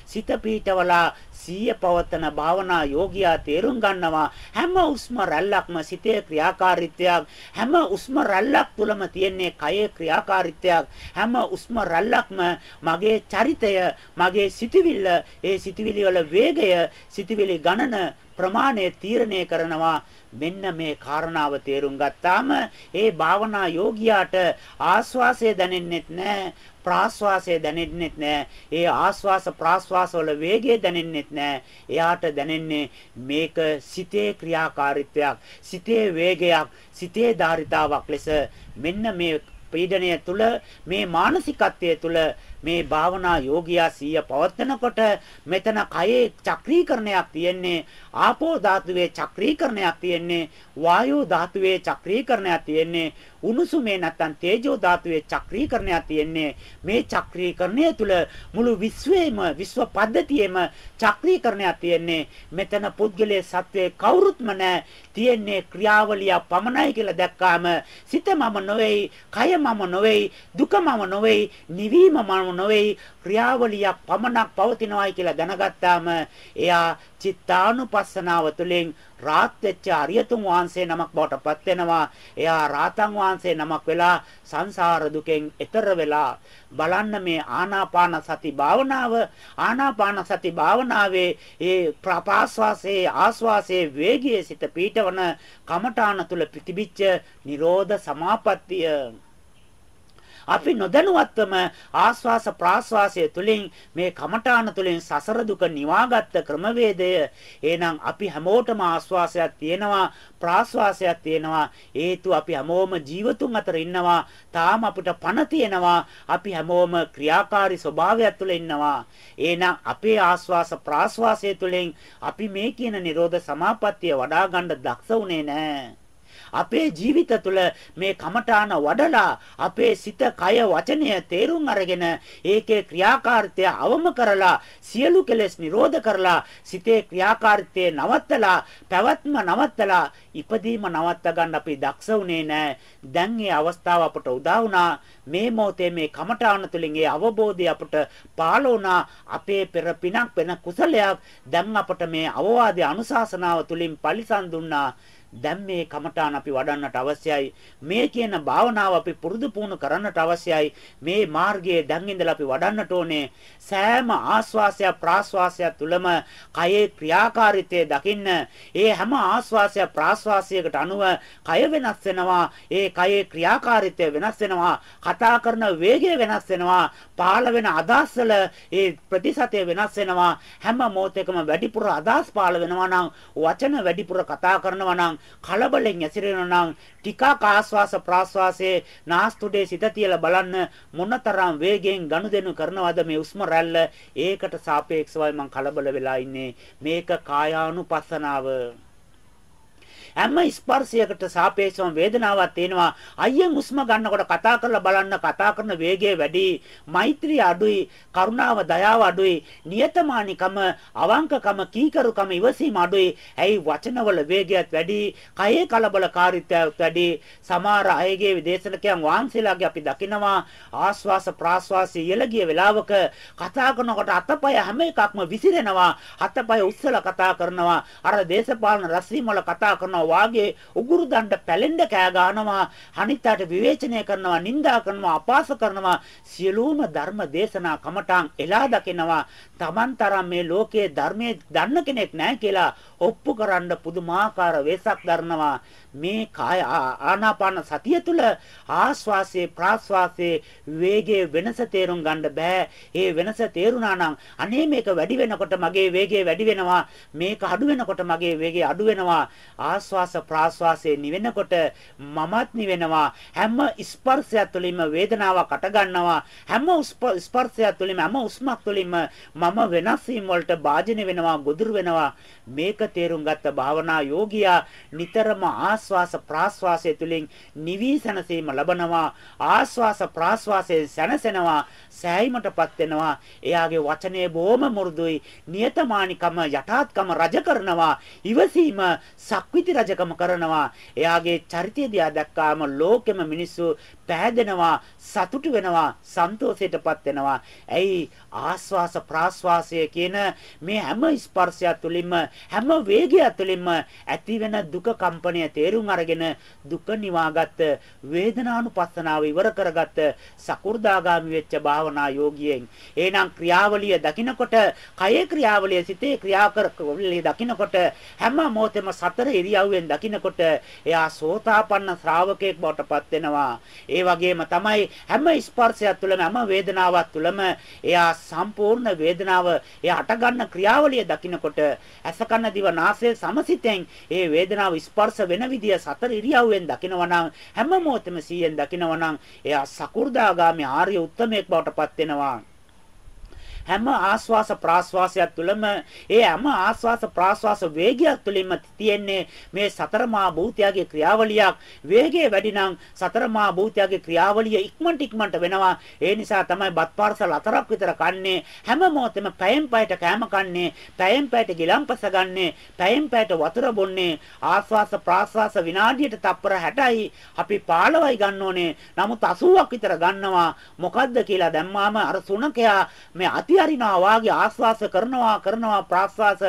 සිත පීඨවලා සීය පවත්තන භාවනා යෝගියා තේරුම් ගන්නවා. හැම උස්ම රැල්ලක්ම සිතේ ක්‍රියාකාරීත්වයක් හැම උස්ම රැල්ලක් තුලම තියෙන්නේ කයේ ක්‍රියාකාරීත්වයක්. හැම උස්ම රැල්ලක්ම මගේ චරිතය මගේ සිතවිල්ල ඒ සිතවිලි වල වේගය සිතවිලි ගණන ප්‍රමාණය තීරණය කරනවා. මෙන්න මේ කාරණාව තේරුම් ගත්තාම ඒ භාවනා යෝගියාට ආස්වාසය දැනෙන්නෙත් නැහැ ප්‍රාශ්වාසය දැනෙන්නෙත් නැහැ. ඒ ආශ්වාස ප්‍රාශ්වාස වල වේගය දැනෙන්නෙත් නැහැ. එයාට දැනෙන්නේ මේක සිතේ ක්‍රියාකාරීත්වයක්, සිතේ වේගයක්, සිතේ ධාරිතාවක් ලෙස මෙන්න මේ පීඩණය තුල මේ මානසිකත්වයේ තුල මේ භාවනා යෝගියා සිය පවත්නකොට මෙතන කයේ චක්‍රීකරණයක් තියෙන්නේ ආපෝ ධාතුවේ චක්‍රීකරණයක් තියෙන්නේ වායෝ ධාතුවේ චක්‍රීකරණයක් තියෙන්නේ උණුසුමේ නැත්තම් තේජෝ ධාතුවේ චක්‍රීකරණයක් තියෙන්නේ. මේ චක්‍රීකරණය තුල මුළු විශ්වයේම විශ්ව පද්ධතියේම චක්‍රීකරණයක් තියෙන්නේ. මෙතන පුද්ගලයේ සත්වයේ කවුරුත්ම නැහැ. තියෙන්නේ ක්‍රියාවලිය පමණයි කියලා දැක්කාම සිත මම නොවේයි කය මම නොවේයි දුක මම නොවේයි නිවීම මම නොවේයි. ක්‍රියාවලියක් පමණක් පවතිනවායි කියලා දැනගත්තාම එයා චිත්තානුපස්සනාව තුළින් රාත් වෙච්ච අරියතුන් වහන්සේ නමක් බවට පත් වෙනවා. එයා රාතන් වහන්සේ නමක් වෙලා සංසාර දුකෙන් එතර වෙලා බලන්න මේ ආනාපාන සති භාවනාව. ආනාපාන සති භාවනාවේ ඒ ප්‍රපාස්වාසේ ආස්වාසේ වේගයේ සිට පීඨවන කමඨාන තුල පිටිබිච්ච නිරෝධ සමාපත්තිය. අපි නොදැනුවත්වම ආස්වාස ප්‍රාස්වාසය තුලින් මේ කමඨාන තුලින් සසර දුක නිවාගත්ත ක්‍රමවේදය. එහෙනම් අපි හැමෝටම ආස්වාසයක් තියෙනවා ප්‍රාස්වාසයක් තියෙනවා. හේතු අපි හැමෝම ජීවතුන් අතර ඉන්නවා. තාම අපිට පණ තියෙනවා. අපි හැමෝම ක්‍රියාකාරී ස්වභාවයක් තුළ ඉන්නවා. එහෙනම් අපේ ආස්වාස ප්‍රාස්වාසය තුළින් අපි මේ කියන නිරෝධ සමාපත්තිය වඩා ගන්න දක්ෂ උනේ නැහැ. අපේ ජීවිත තුළ මේ කමඨාන වඩලා අපේ සිත, කය, වචනය තේරුම් අරගෙන ඒකේ ක්‍රියාකාරීත්වය අවම කරලා සියලු කෙලෙස් නිරෝධ කරලා සිතේ ක්‍රියාකාරීත්වය නවත්තලා පැවැත්ම නවත්තලා ඉපදීම නවත්ත ගන්න අපි දක්ෂ වුණේ නැහැ. දැන් මේ අවස්ථාව අපට උදා වුණා. මේ මොහොතේ මේ කමඨාන තුලින් ඒ අවබෝධය අපට පාළ වුණා. අපේ පෙර පිනක් වෙන කුසලයක් දැන් අපට මේ අවවාදය අනුශාසනාව තුලින් පරිසම් දුන්නා. දැන් මේ කමඨාන අපි වඩන්නට අවශ්‍යයි. මේ කියන භාවනාව අපි පුරුදු පුහුණු කරන්නට අවශ්‍යයි. මේ මාර්ගයේ දැන් ඉඳලා අපි වඩන්නට ඕනේ. සෑම ආස්වාසය ප්‍රාස්වාසය තුලම කයේ ක්‍රියාකාරීත්වය දකින්න. ඒ හැම ආස්වාසය ප්‍රාස්වාසයකට අනුව කය වෙනස් වෙනවා. ඒ කයේ ක්‍රියාකාරීත්වය වෙනස් වෙනවා. කතා කරන වේගය වෙනස් වෙනවා. පාළ වෙන අදහස් වල ඒ ප්‍රතිශතය වෙනස් වෙනවා. හැම මොහොතකම වැඩිපුර අදහස් පාළ වෙනවා නම් වචන වැඩිපුර කතා කරනවා නම් කලබලෙන් ඇසිරෙනවා නම් ටිකක් ආස්වාස ප්‍රාස්වාසයේ නාස්තුඩේ සිත තියලා බලන්න මොනතරම් වේගෙන් ගනුදෙනු කරනවද මේ උස්ම රැල්ල? ඒකට සාපේක්ෂවයි මම කලබල වෙලා ඉන්නේ. මේක කායානුපස්සනාව. හැම ස්පර්ශයකට සාපේක්ෂව වේදනාවක් තියෙනවා. අයියෙන් හුස්ම ගන්නකොට කතා කරලා බලන්න කතා කරන වේගය වැඩි, මෛත්‍රිය අඩුයි, කරුණාව දයාව අඩුයි, නියතමානිකම, අවංකකම, කීකරුකම ඉවසීම අඩුයි. ඇයි වචනවල වේගයත් වැඩි, කයේ කලබලකාරීත්වයත් වැඩි. සමහර අයගේ විදේශනකයන් වහන්සේලාගේ අපි දකිනවා ආස්වාස ප්‍රාස්වාසය ඉල ගිය වෙලාවක කතා කරනකොට අතපය හැම එකක්ම විසිරෙනවා. අතපය උස්සලා කතා කරනවා. අර දේශපාලන රැස්වීම වල කතා කරනවා වාගේ උගුරු දණ්ඩ පැලෙන්න කෑ ගන්නවා අනිත්‍යයට විවේචනය කරනවා නිඳා කරනවා අපාස කරනවා සියලුම ධර්ම දේශනා කමටාන් එලා දකිනවා. Tamantaram මේ ලෝකයේ ධර්මයේ දන්න කෙනෙක් නැහැ කියලා ඔප්පු කරන්න පුදුමාකාර වෙසක් දරනවා මේ කාය ආනාපාන සතිය තුළ ආස්වාසේ ප්‍රාස්වාසේ වේගයේ වෙනස තේරුම් ගන්න බෑ. ඒ වෙනස තේරුණා නම් අනේ මේක වැඩි වෙනකොට මගේ වේගය වැඩි වෙනවා. මේක අඩු වෙනකොට මගේ වේගය අඩු වෙනවා. ආස්වාස ප්‍රාස්වාසේ නිවෙනකොට මමත් නිවෙනවා. හැම ස්පර්ශයක් තුළින්ම වේදනාවක් අට ගන්නවා. හැම ස්පර්ශයක් තුළින්ම හැම උස්මක් තුළින්ම මම වෙනස් වීම වලට භාජනය වෙනවා, ගොදුරු වෙනවා. මේක තේරුම් ගත්ත භාවනා යෝගියා නිතරම ආස් ආස්වාස ප්‍රාස්වාසය තුලින් නිවි සැනසීම ලබනවා. ආස්වාස ප්‍රාස්වාසයේ සැනසෙනවා සෑයීමටපත් වෙනවා. එයාගේ වචනේ බොහොම මු르දුයි නියතමානිකම යටාත්කම රජ කරනවා. ඉවසීම සක්විති රජකම කරනවා. එයාගේ චරිතය දිහා දැක්කාම ලෝකෙම මිනිස්සු පෑදෙනවා සතුටු වෙනවා සන්තෝෂයටපත් වෙනවා. ඇයි? ආස්වාස ප්‍රාස්වාසය කියන මේ හැම ස්පර්ශය තුළින්ම හැම වේගය තුළින්ම ඇතිවෙන දුක කම්පනය තේරුම් අරගෙන දුක නිවාගත් වේදනානුපස්සනාව ඉවර කරගත් සකු르දාගාමි වෙච්ච භාවනා යෝගියෙන්. එහෙනම් ක්‍රියාවලිය දකිනකොට කයේ ක්‍රියාවලිය සිතේ ක්‍රියාකරකවලිය දකිනකොට හැම මොහොතෙම සතර ඉරියව්වෙන් දකිනකොට එයා සෝතාපන්න ශ්‍රාවකයෙක් බවට පත් වෙනවා. ඒ වගේම තමයි හැම ස්පර්ශයක් තුළම හැම වේදනාවක් තුළම එයා සම්පූර්ණ වේදනාව එයා අටගන්න ක්‍රියාවලිය දකිනකොට ඇසකන දිව නාසය සමසිතෙන් ඒ වේදනාව ස්පර්ශ වෙන විදිය සතර ඉරියව්වෙන් දකිනවා නම් හැම මොහොතෙම සීයෙන් දකිනවා නම් එයා සකු르දාගාමි ආර්ය උත්තමයෙක් බවට පත් වෙනවා. හැම ආස්වාස ප්‍රාස්වාසයක් තුළම ඒ හැම ආස්වාස ප්‍රාස්වාස වේගයක් තුළින්ම තියෙන්නේ මේ සතර මහා භූතයාගේ ක්‍රියාවලියක්. වේගය වැඩි නම් සතර මහා භූතයාගේ ක්‍රියාවලිය ඉක්මනට ඉක්මනට වෙනවා. ඒ නිසා තමයි බත් පාර්සල් හතරක් විතර කන්නේ හැම මොහොතෙම පැයෙන් පැයට කෑම කන්නේ පැයෙන් පැයට ගිලම්පස ගන්නේ පැයෙන් පැයට වතුර බොන්නේ ආස්වාස ප්‍රාස්වාස විනාඩියට තප්පර 60යි අපි 15යි ගන්න ඕනේ. නමුත් 80ක් විතර ගන්නවා. මොකද්ද කියලා දැම්මාම අර සුණකයා මේ අති අපි අරිනවා වාගේ ආස්වාස කරනවා කරනවා ප්‍රාස්වාස.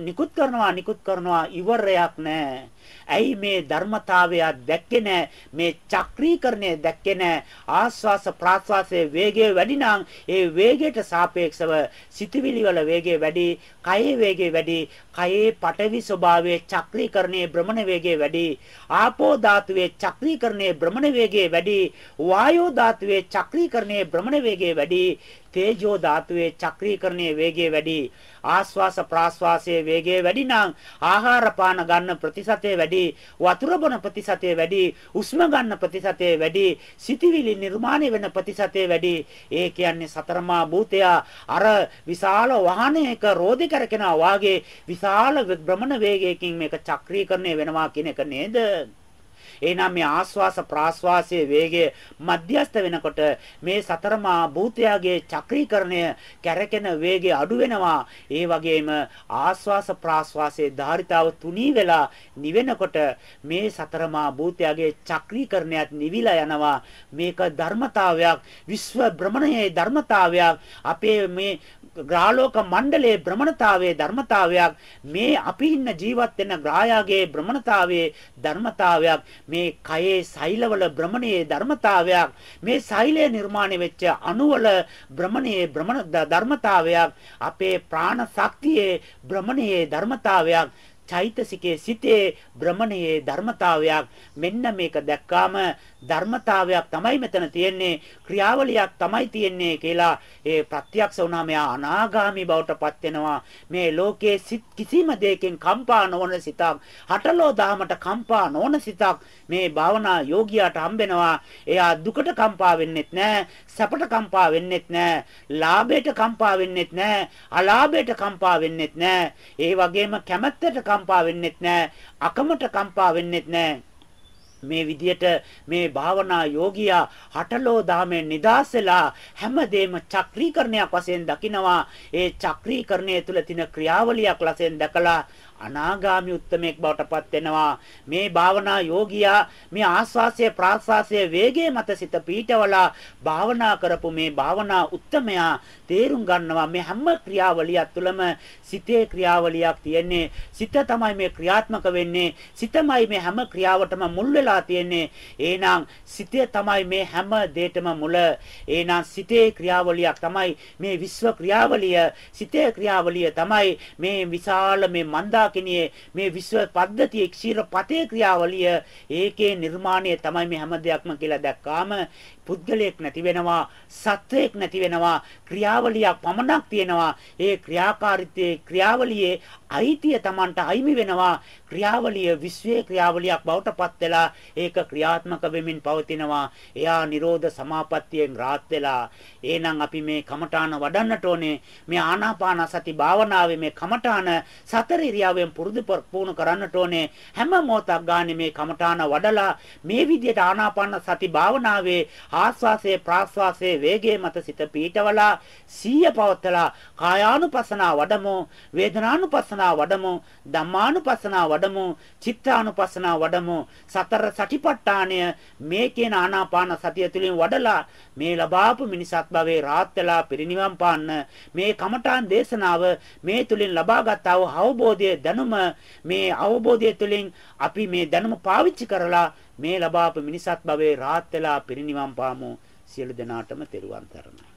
නිකුත් කරනවා නිකුත් කරනවා. ඉවරයක් නැහැ ඇයි මේ ධර්මතාවය දැක්කේ නැහැ මේ චක්‍රීකරණය දැක්කේ නැහැ ආස්වාස ප්‍රාස්වාසයේ වේගය වැඩි නම් ඒ වේගයට සාපේක්ෂව සිතවිලි වල වේගය වැඩි කයේ වේගය වැඩි කයේ පටවි ස්වභාවයේ චක්‍රීකරණයේ භ්‍රමණ වේගය වැඩි ආපෝ ධාතුවේ චක්‍රීකරණයේ භ්‍රමණ වේගය වැඩි වායෝ ධාතුවේ චක්‍රීකරණයේ භ්‍රමණ වේගය වැඩි තේජෝ ධාතුවේ චක්‍රීකරණයේ වේගය වැඩි ආස්වාස ප්‍රාස්වාසයේ වේගය වැඩි නම් ආහාර පාන ගන්න ප්‍රතිශතය වැඩි වතුර බොන ප්‍රතිශතය වැඩි උස්ම ගන්න ප්‍රතිශතය වැඩි සිටිවිලි නිර්මාණය වෙන ප්‍රතිශතය වැඩි. ඒ කියන්නේ සතරමා භූතය අර විශාල වාහනයක රෝධි කරකිනවා වාගේ විශාල භ්‍රමණ වේගයකින් මේක චක්‍රීකරණය වෙනවා කියන එක නේද? එහෙනම් මේ ආස්වාස ප්‍රාස්වාසයේ වේගය මධ්‍යස්ත වෙනකොට මේ සතරමා භූතයාගේ චක්‍රීකරණය කැරකෙන වේගය අඩු වෙනවා. ඒ වගේම ආස්වාස ප්‍රාස්වාසයේ ධාරිතාව තුනී වෙලා නිවෙනකොට මේ සතරමා භූතයාගේ චක්‍රීකරණයත් නිවිලා යනවා. මේක ධර්මතාවයක් විශ්ව භ්‍රමණයේ ධර්මතාවයක් අපේ මේ ග්‍රාලෝක මණ්ඩලයේ භ්‍රමණතාවයේ ධර්මතාවයක් මේ අපි ඉන්න ජීවත් වෙන ග්‍රායාගේ භ්‍රමණතාවයේ ධර්මතාවයක් මේ කයේ සෛලවල භ්‍රමණයේ ධර්මතාවයක් මේ සෛලය නිර්මාණය වෙච්ච අණුවල භ්‍රමණයේ භ්‍රමණ ධර්මතාවයක් අපේ ප්‍රාණ ශක්තියේ භ්‍රමණයේ ධර්මතාවයක් චෛතසිකයේ සිතේ භ්‍රමණයේ ධර්මතාවයක්. මෙන්න මේක දැක්කාම ධර්මතාවයක් තමයි මෙතන තියෙන්නේ. ක්‍රියාවලියක් තමයි තියෙන්නේ කියලා ඒ ප්‍රත්‍යක්ෂ වුණා මෙයා අනාගාමි බවට පත් වෙනවා. මේ ලෝකයේ සිත් කිසිම දෙයකින් කම්පා නොවන සිතක් හටලෝ දහමට කම්පා නොවන සිතක් මේ භාවනා යෝගියාට හම්බෙනවා. එයා දුකට කම්පා වෙන්නෙත් නැහැ සැපට කම්පා වෙන්නෙත් නැහැ ලාභයට කම්පා වෙන්නෙත් නැහැ අලාභයට කම්පා වෙන්නෙත් නැහැ ඒ වගේම කැමැත්තට කම්පා වෙන්නෙත් නැහැ අකමට කම්පා වෙන්නෙත් නැහැ මේ විදියට මේ භාවනා යෝගියා හටලෝ දාමෙන් නිදාස් වෙලා හැමදේම චක්‍රීකරණයක් වශයෙන් දකිනවා. ඒ චක්‍රීකරණය තුළ තියෙන ක්‍රියාවලියක් වශයෙන් දැකලා අනාගාමි උත්තමෙක් බවට පත් වෙනවා. මේ භාවනා යෝගියා මේ ආස්වාසය ප්‍රාස්වාසය වේගයේ මත සිත පීඨවලා භාවනා කරපු මේ භාවනා උත්තමයා තේරුම් ගන්නවා මේ හැම ක්‍රියාවලියක් තුළම සිතේ ක්‍රියාවලියක් තියෙන්නේ. සිත තමයි මේ ක්‍රියාත්මක වෙන්නේ. සිතමයි මේ හැම ක්‍රියාවටම මුල් වෙලා තියෙන්නේ. එහෙනම් සිතේ තමයි මේ හැම දෙයකම මුල. එහෙනම් සිතේ ක්‍රියාවලියක් තමයි මේ විශ්ව ක්‍රියාවලිය. සිතේ ක්‍රියාවලිය තමයි මේ විශාල මේ මන්දා දාකිනියේ මේ විශ්ව පද්ධතියේ ක්ෂීර පතේ ක්‍රියාවලිය ඒකේ නිර්මාණය තමයි මේ හැම දෙයක්ම කියලා දැක්කාම පුද්ගලයෙක් නැති වෙනවා සත්වයක් නැති වෙනවා ක්‍රියාවලියක් පමණක් තියෙනවා. ඒ ක්‍රියාකාරීත්වයේ ක්‍රියාවලියේ අයිතිය Tamanට අයිමි වෙනවා. ක්‍රියාවලිය විශ්වයේ ක්‍රියාවලියක් බවට පත් වෙලා ඒක ක්‍රියාත්මක වෙමින් පවතිනවා. එයා නිරෝධ සමාපත්තියෙන් රාත් වෙලා. එහෙනම් අපි මේ කමඨාන වඩන්නට ඕනේ. මේ ආනාපාන සති භාවනාවේ මේ කමඨාන සතර ඉරියාවෙන් පුරුදු පුහුණු කරන්නට ඕනේ. හැම මොහොතක් ගානේ මේ කමඨාන වඩලා මේ විදිහට ආනාපාන සති භාවනාවේ ආස්වාසේ ප්‍රාස්වාසේ වේගයේ මත සිත පීඨවලා සීය පවත්තලා කායානුපස්සනා වඩමු වේදනානුපස්සනා වඩමු ධම්මානුපස්සනා වඩමු චිත්තානුපස්සනා වඩමු. සතර සටිපට්ඨානය මේ කියන ආනාපාන සතිය තුළින් වඩලා මේ ලබාපු මිනිසත් භවයේ රාත් වෙලා පිරිනිවන් පාන්න. මේ කමඨාන් දේශනාව මේ තුලින් ලබාගත් අවබෝධය දැනුම මේ අවබෝධය තුලින් අපි මේ දැනුම පාවිච්චි කරලා මේ ලබාපු මිනිසත් භවයේ රාත් වෙලා පිරිනිවන් පාමු සියලු දෙනාටම තෙරුවන් සරණයි.